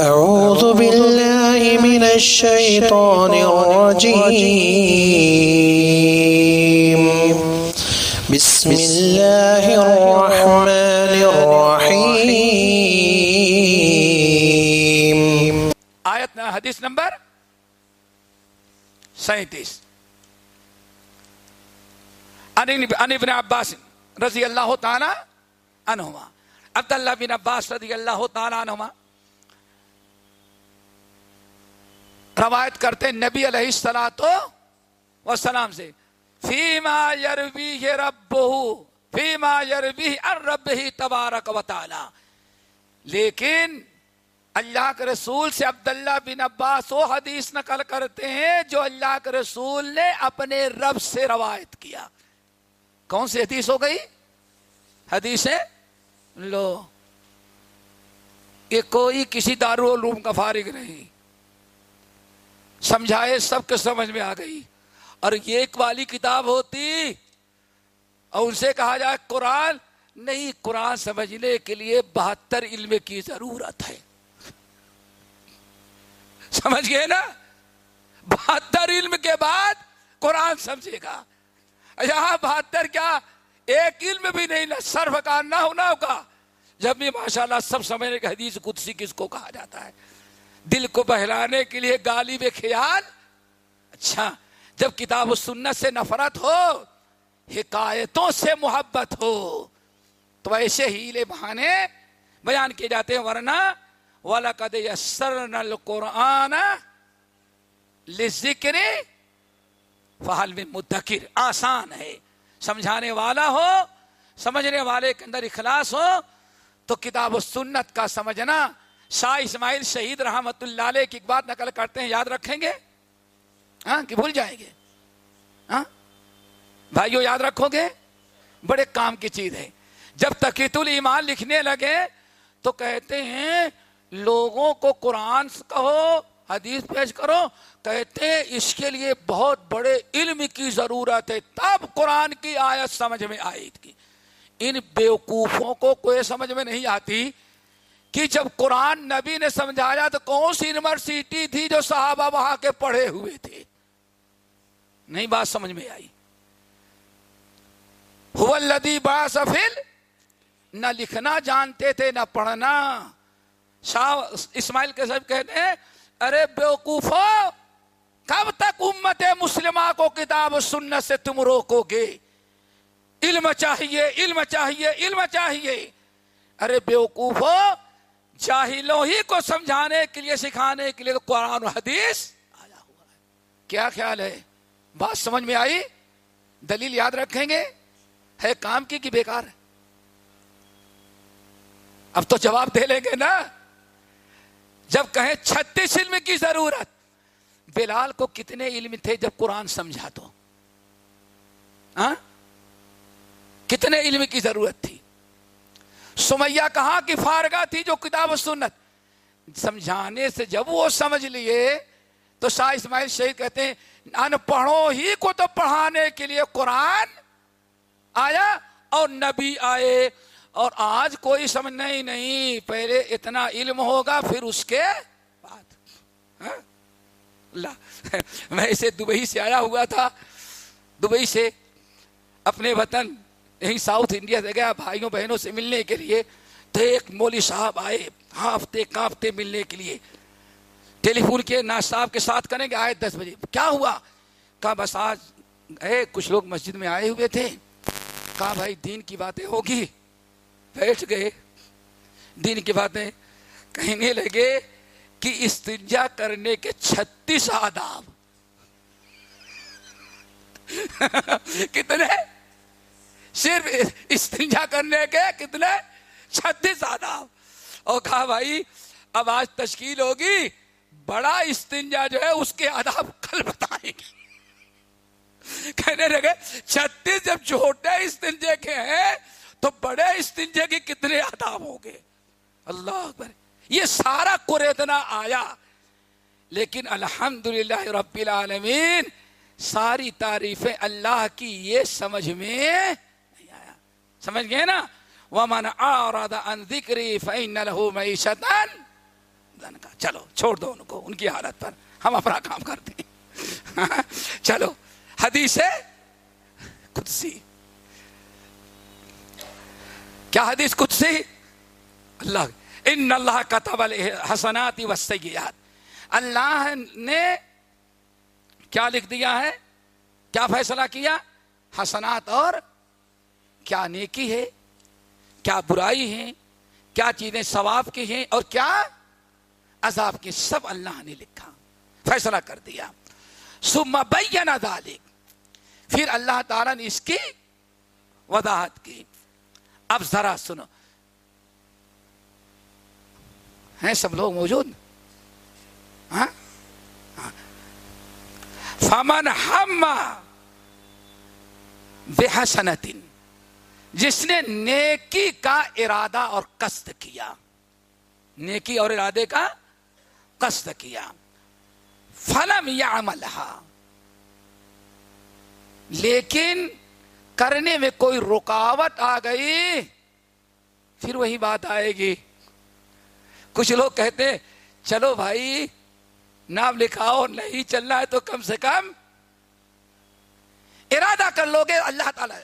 أعوذ بالله من الشيطان الرجيم. بسم الله الرحمن الرحيم. آیت ن- حدیث نمبر سینتیس. عن ابن عباس رضی اللہ تعالی عنہما. عبداللہ بن عباس رضی اللہ تعالی عنہما. روایت کرتے ہیں نبی علیہ السلاۃ وسلام سے، فیما یروی ربہ فیما یروی الرب ہی تبارک و تعالی۔ لیکن اللہ کے رسول سے عبداللہ بن عباس وہ حدیث نقل کرتے ہیں جو اللہ کے رسول نے اپنے رب سے روایت کیا۔ کون سی حدیث ہو گئی؟ حدیث ہے؟ لو۔ یہ کوئی کسی دارالعلوم کا فارغ نہیں۔ سمجھائے سب کے سمجھ میں آ گئی۔ اور یہ ایک والی کتاب ہوتی اور ان سے کہا جائے قرآن، نہیں، قرآن سمجھنے کے لیے بہتر علم کی ضرورت ہے۔ سمجھ گئے نا؟ بہتر علم کے بعد قرآن سمجھے گا۔ یہاں بہتر کیا؟ ایک علم بھی نہیں، نہ صرف کا، نہ ہونا کا جب بھی ماشاءاللہ سب سمجھنے کے حدیث قدسی کس کو کہا جاتا ہے؟ دل کو بہلانے کے لیے گالی بے خیال۔ اچھا جب کتاب و سنت سے نفرت ہو، حکایتوں سے محبت ہو، تو ایسے ہیلے بہانے بیان کیے جاتے ہیں۔ ورنہ وَلَقَدْ يَسَّرْنَا الْقُرْآنَ لِذِّكْرِ فَحَلْ مِن آسان ہے۔ سمجھانے والا ہو، سمجھنے والے کے اندر اخلاص ہو، تو کتاب و سنت کا سمجھنا شاہ اسماعیل شہید رحمت اللہ علیہ کی ایک بات نقل کرتے ہیں، یاد رکھیں گے؟ ہاں کہ بھول جائیں گے۔ ہاں؟ بھائیو، یاد رکھو گے؟ بڑے کام کی چیز ہے۔ جب تقیت الایمان لکھنے لگے تو کہتے ہیں، لوگوں کو قرآن کہو، حدیث پیش کرو، کہتے ہیں اس کے لیے بہت بڑے علم کی ضرورت ہے۔ تب قرآن کی آیت سمجھ میں آئی تھی ان بیوقوفوں کو کوئی سمجھ میں نہیں آتی۔ کہ جب قرآن نبی نے سمجھایا تو کون سی یونیورسٹی تھی جو صحابہ وہاں کے پڑھے ہوئے تھے؟ نہیں بات سمجھ میں آئی۔ لدی با سفل نہ لکھنا جانتے تھے، نہ پڑھنا۔ شاہ اسماعیل کے سب کہتے ہیں، ارے بیوقوفو، کب تک امت مسلمہ کو کتاب و سنت سے تم روکو گے؟ علم چاہیے علم چاہیے علم چاہیے۔ ارے بیوقوفو جاہلوں ہی کو سمجھانے کے لیے، سکھانے کے لیے تو قرآن و حدیث۔ آیا ہوا ہے کیا خیال ہے؟ بات سمجھ میں آئی؟ دلیل یاد رکھیں گے؟ ہے کام کی کہ بیکار؟ ہے اب تو جواب دے لیں گے نا؟ جب کہیں چھتیس علم کی ضرورت، بلال کو کتنے علم تھے جب قرآن سمجھا تو؟ ہاں؟ کتنے علم کی ضرورت تھی؟ سمیہ کہاں کی فارغہ تھی جو کتاب و سنت۔ سمجھانے سے جب وہ سمجھ لیے تو شاہ اسماعیل شہید کہتے ہیں، ان پڑھوں ہی کو تو پڑھانے کے لیے قرآن آیا اور نبی آئے۔ اور آج کوئی سمجھنا ہی نہیں، پہلے اتنا علم ہوگا، پھر اس کے بعد۔ ہاں؟ اللہ۔ میں اسے دبئی سے آیا ہوا تھا۔ دبئی سے اپنے وطن یہیں ساؤتھ انڈیا سے گیا، بھائیوں بہنوں سے ملنے کے لیے۔ تو ایک مولوی صاحب آئے ہافتے کانپتے ملنے کے لیے۔ ٹیلی فون کے ناز صاحب کے ساتھ کریں گے آئے دس بجے۔ کیا ہوا؟ کہا، بس آج گئے کچھ لوگ مسجد میں آئے ہوئے تھے۔ کہا، بھائی، دین کی باتیں ہوگی۔ بیٹھ گئے۔ دین کی باتیں کہنے لگے کہ استنجا کرنے کے چھتیس آداب۔ کتنے؟ صرف استنجا کرنے کے کتنے؟ چھتیس آداب اور کہا بھائی، اب آج تشکیل ہوگی، بڑا استنجا جو ہے، اس کے آداب کل بتائیں گے۔ کہنے لگے، چھتیس جب چھوٹے استنجے کے ہیں، تو بڑے استنجے کے کتنے آداب ہوں گے؟ اللہ اکبر۔ یہ سارا قریدنا آیا۔ لیکن الحمدللہ رب العالمین، ساری تعریفیں اللہ کی، یہ سمجھ میں سمجھ گئے نا؟ ومن اعرض عن ذکری فإن له معیشتا کا چلو، چھوڑ دو ان کو، ان کی حالت پر ہم اپنا کام کرتے ہیں۔ چلو، حدیث قدسی۔ کیا حدیث قدسی؟ اللہ ان اللہ کا طبل حسنات وسیات اللہ نے کیا لکھ دیا ہے؟ کیا فیصلہ کیا؟ حسنات اور کیا نیکی ہے؟ کیا برائی ہے کیا چیزیں ثواب کی ہیں؟ اور کیا عذاب کی سب اللہ نے لکھا۔ فیصلہ کر دیا۔ سما بینا ذالک پھر اللہ تعالی نے اس کی وضاحت کی۔ اب ذرا سنو۔ ہیں سب لوگ موجود؟ ہاں؟ فمن ہم بے حسنتن جس نے نیکی کا ارادہ اور قصد کیا نیکی اور ارادے کا قصد کیا فلم یا عمل لیکن کرنے میں کوئی رکاوٹ آ گئی، پھر وہی بات آئے گی۔ کچھ لوگ کہتے چلو بھائی، نام لکھاؤ، نہیں چلنا ہے تو کم سے کم ارادہ کر لو گے، اللہ تعالی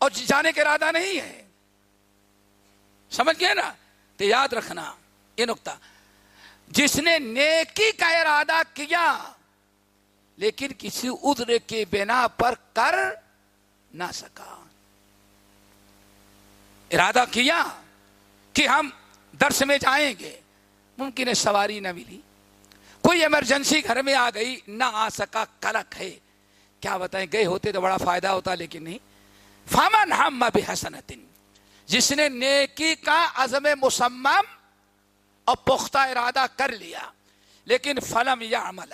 اور جانے کا ارادہ نہیں ہے۔ سمجھ گئے نا؟ تو یاد رکھنا، یہ نقطہ۔ جس نے نیکی کا ارادہ کیا، لیکن کسی ادر کے بنا پر کر نہ سکا۔ ارادہ کیا کہ ہم درس میں جائیں گے، ممکن ہے سواری نہ ملی۔ کوئی ایمرجنسی گھر میں آ گئی، نہ آ سکا، کلک ہے۔ کیا بتائیں؟ گئے ہوتے تو بڑا فائدہ ہوتا، لیکن نہیں۔ فامن ہم حسنتن جس نے نیکی کا عزم مسمم اور پختہ ارادہ کر لیا، لیکن فلم یا عمل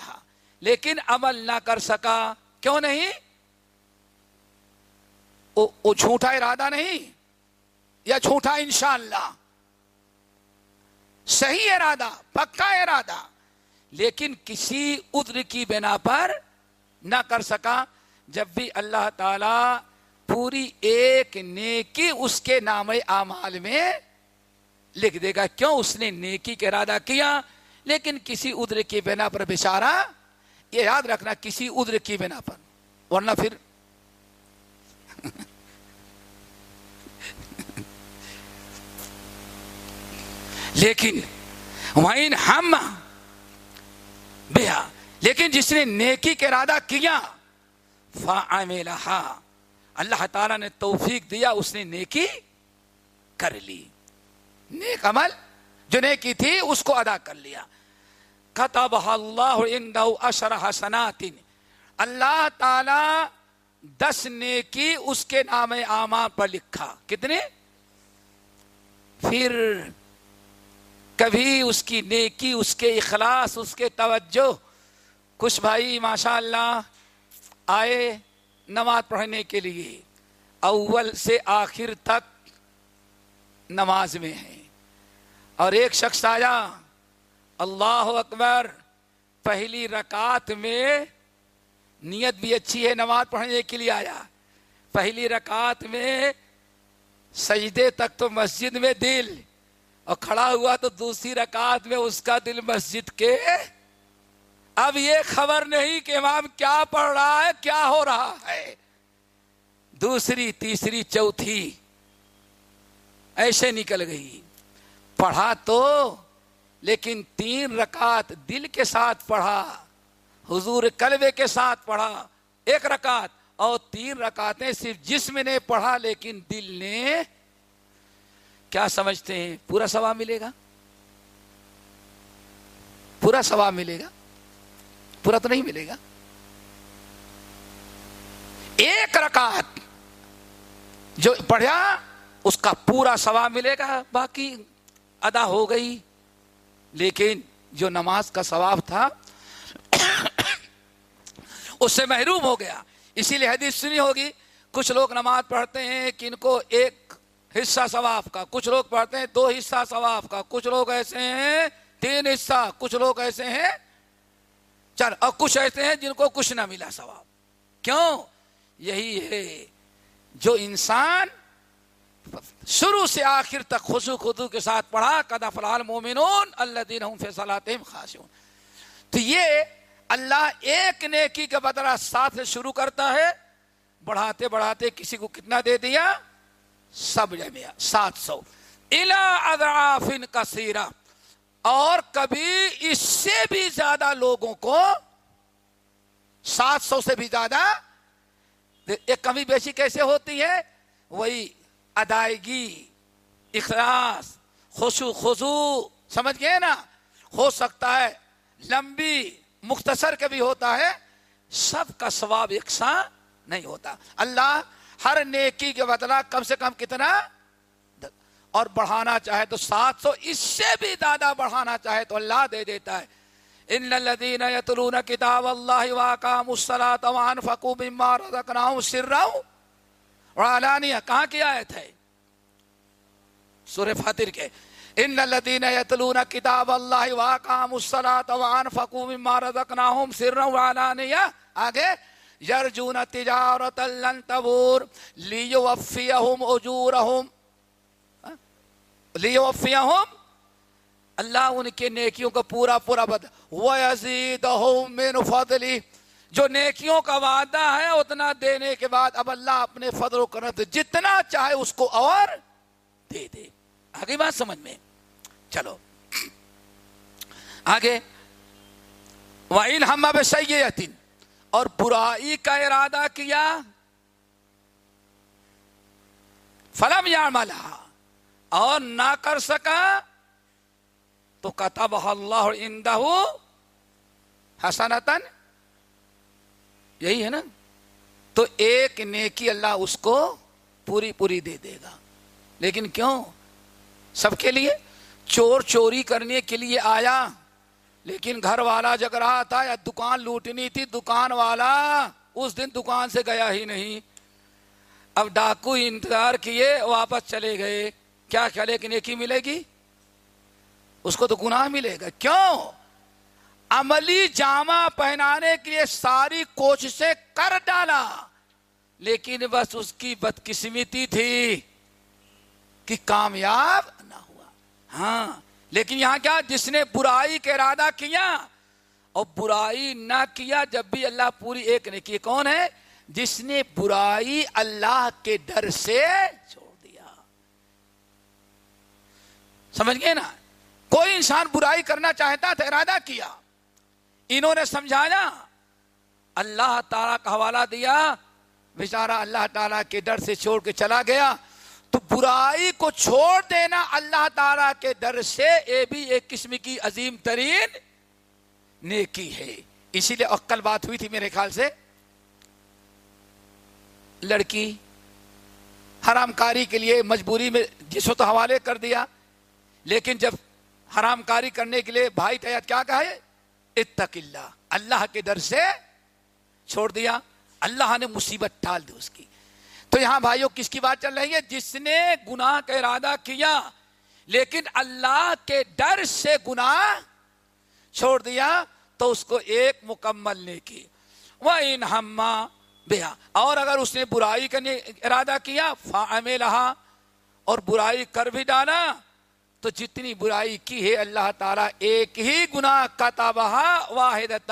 لیکن عمل نہ کر سکا۔ کیوں نہیں؟ وہ جھوٹا ارادہ نہیں، یا جھوٹا انشاءاللہ۔ صحیح ارادہ، پکا ارادہ۔ لیکن کسی ادر کی بنا پر نہ کر سکا۔ جب بھی اللہ تعالی پوری ایک نیکی اس کے نام اعمال میں لکھ دے گا۔ کیوں؟ اس نے نیکی کا ارادہ کیا، لیکن کسی ادر کی بنا پر بچارا یہ یاد رکھنا، کسی ادر کی بنا پر۔ ورنہ پھر لیکن وائن ہم بیا لیکن جس نے نیکی کا ارادہ کیا فا اللہ تعالیٰ نے توفیق دیا، اس نے نیکی کر لی۔ نیک عمل جو نیکی تھی، اس کو ادا کر لیا۔ کتب اللہ اشر حسنات۔ اللہ تعالی دس نیکی اس کے نام آما پر لکھا۔ کتنے؟ پھر کبھی اس کی نیکی، اس کے اخلاص، اس کے توجہ، کچھ بھائی ماشاء اللہ آئے۔ نماز پڑھنے کے لیے اول سے آخر تک نماز میں ہے اور ایک شخص آیا، اللہ اکبر، پہلی رکعت میں نیت بھی اچھی ہے، نماز پڑھنے کے لیے آیا۔ پہلی رکعت میں سجدے تک تو مسجد میں دل، اور کھڑا ہوا تو دوسری رکعت میں اس کا دل مسجد کے اب یہ خبر نہیں کہ امام کیا پڑھ رہا ہے، کیا ہو رہا ہے۔ دوسری، تیسری، چوتھی ایسے نکل گئی۔ پڑھا تو، لیکن تین رکعت دل کے ساتھ پڑھا، حضور کلبے کے ساتھ پڑھا، ایک رکعت۔ اور تین رکعتیں صرف جسم نے پڑھا، لیکن دل نے کیا سمجھتے ہیں؟ پورا ثواب ملے گا؟ پورا ثواب ملے گا؟ پورا تو نہیں ملے گا۔ ایک رکعت جو پڑھا اس کا پورا ثواب ملے گا، باقی ادا ہو گئی۔ لیکن جو نماز کا ثواب تھا، اس سے محروم ہو گیا۔ اسی لیے حدیث سنی ہوگی، کچھ لوگ نماز پڑھتے ہیں کہ ان کو ایک حصہ ثواب کا، کچھ لوگ پڑھتے ہیں دو حصہ ثواب کا۔ کچھ لوگ ایسے ہیں، تین حصہ۔ کچھ لوگ ایسے ہیں چل اور کچھ ایسے ہیں جن کو کچھ نہ ملا ثواب۔ کیوں؟ یہی ہے جو انسان شروع سے آخر تک خوشو خدو کے ساتھ پڑھا کدا فلحال مومنون اللہ دین فیصلات خاصون تو یہ اللہ ایک نیکی کا بدلہ ساتھ سے شروع کرتا ہے، بڑھاتے بڑھاتے کسی کو کتنا دے دیا؟ سب جمیا سات سو۔ الا اضعافن کثیرہ اور کبھی اس سے بھی زیادہ لوگوں کو سات سو سے بھی زیادہ ایک کمی بیشی کیسے ہوتی ہے؟ وہی ادائیگی، اخلاص خوشو خوشو سمجھ گئے نا؟ ہو سکتا ہے لمبی، مختصر کے بھی ہوتا ہے، سب کا ثواب یکساں نہیں ہوتا۔ اللہ ہر نیکی کے بدلا کم سے کم کتنا اور بڑھانا چاہے تو سات سو، اس سے بھی زیادہ بڑھانا چاہے تو اللہ دے دیتا ہے۔ ان الذين يتلون كتاب الله واقاموا الصلاه وانفقوا مما رزقناهم سرا وعلانيه کہاں کی ایت ہے؟ سورہ فاتر کے۔ ان الذين يتلون كتاب الله واقاموا الصلاه وانفقوا مما رزقناهم سرا وعلانيه آگے۔ یرجون تجارت لن تبور لیوفیہم اجورہم۔ لیوفیہم، اللہ ان کے نیکیوں کا پورا پورا بد من فضلی۔ جو نیکیوں کا وعدہ ہے، اتنا دینے کے بعد اب اللہ اپنے فضل و کرت جتنا چاہے اس کو اور دے دے۔ آگے بات سمجھ میں؟ چلو۔ آگے۔ وَإِنْ ہم بِسَيِّئَةٍ اور برائی کا ارادہ کیا؟ فلم یا ملا اور نہ کر سکا تو کتب اللہ اندہ حسنتن یہی ہے نا؟ تو ایک نیکی اللہ اس کو پوری پوری دے دے گا. لیکن کیوں؟ سب کے لیے؟ چور چوری کرنے کے لیے آیا. لیکن گھر والا جگ رہا تھا یا دکان لوٹنی تھی، دکان والا اس دن دکان سے گیا ہی نہیں. اب ڈاکو انتظار کیے، واپس چلے گئے. کیا کیا لیکن ایک ہی ملے گی؟ اس کو تو گناہ ملے گا۔ کیوں؟ عملی جامع پہنانے کے لیے ساری کوششیں کر ڈالا، لیکن بس اس کی بدقسمتی تھی کہ کامیاب نہ ہوا۔ ہاں لیکن یہاں کیا؟ جس نے برائی کا ارادہ کیا اور برائی نہ کیا، جب بھی اللہ پوری ایک نے کی کون ہے؟ جس نے برائی اللہ کے ڈر سے چھوڑ دیا سمجھ گئے نا؟ کوئی انسان برائی کرنا چاہتا تھا، ارادہ کیا۔ انہوں نے سمجھایا، اللہ تعالی کا حوالہ دیا، بیچارہ اللہ تعالیٰ کے ڈر سے چھوڑ کے چلا گیا۔ تو برائی کو چھوڑ دینا اللہ تعالی کے ڈر سے یہ بھی ایک قسم کی عظیم ترین نیکی ہے۔ اسی لیے عقل بات ہوئی تھی میرے خیال سے۔ لڑکی حرام کاری کے لیے مجبوری میں جس وقت حوالے کر دیا۔ لیکن جب حرام کاری کرنے کے لیے بھائی تیت کیا کہے؟ اتق اللہ اللہ کے ڈر سے چھوڑ دیا۔ اللہ نے مصیبت ٹال دی اس کی۔ تو یہاں بھائیوں کس کی بات چل رہی ہے؟ جس نے گناہ کا ارادہ کیا، لیکن اللہ کے ڈر سے گناہ چھوڑ دیا، تو اس کو ایک مکمل نے کی وہ ان ہما بیا اور اگر اس نے برائی کا ارادہ کیا فام رہا اور برائی کر بھی ڈالا تو جتنی برائی کی ہے اللہ تعالیٰ ایک ہی گناہ کا تابہ واحد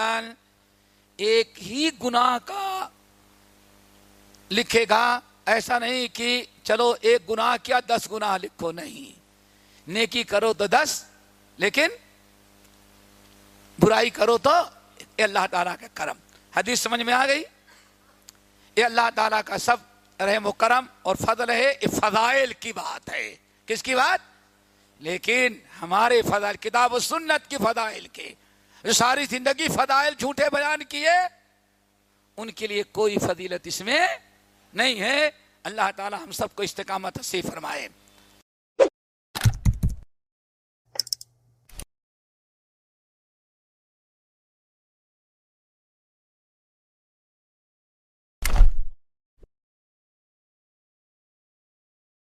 ایک ہی گناہ کا لکھے گا۔ ایسا نہیں کہ چلو ایک گناہ کیا دس گناہ لکھو، نہیں۔ نیکی کرو تو دس، لیکن برائی کرو تو اللہ تعالیٰ کا کرم۔ حدیث سمجھ میں آ گئی؟ یہ اللہ تعالیٰ کا سب رحم و کرم اور فضل ہے، یہ فضائل کی بات ہے۔ کس کی بات؟ لیکن ہمارے فضائل، کتاب و سنت کی فضائل کے، جو ساری زندگی فضائل جھوٹے بیان کیے، ان کے لیے کوئی فضیلت اس میں نہیں ہے۔ اللہ تعالی ہم سب کو استقامت سے فرمائے۔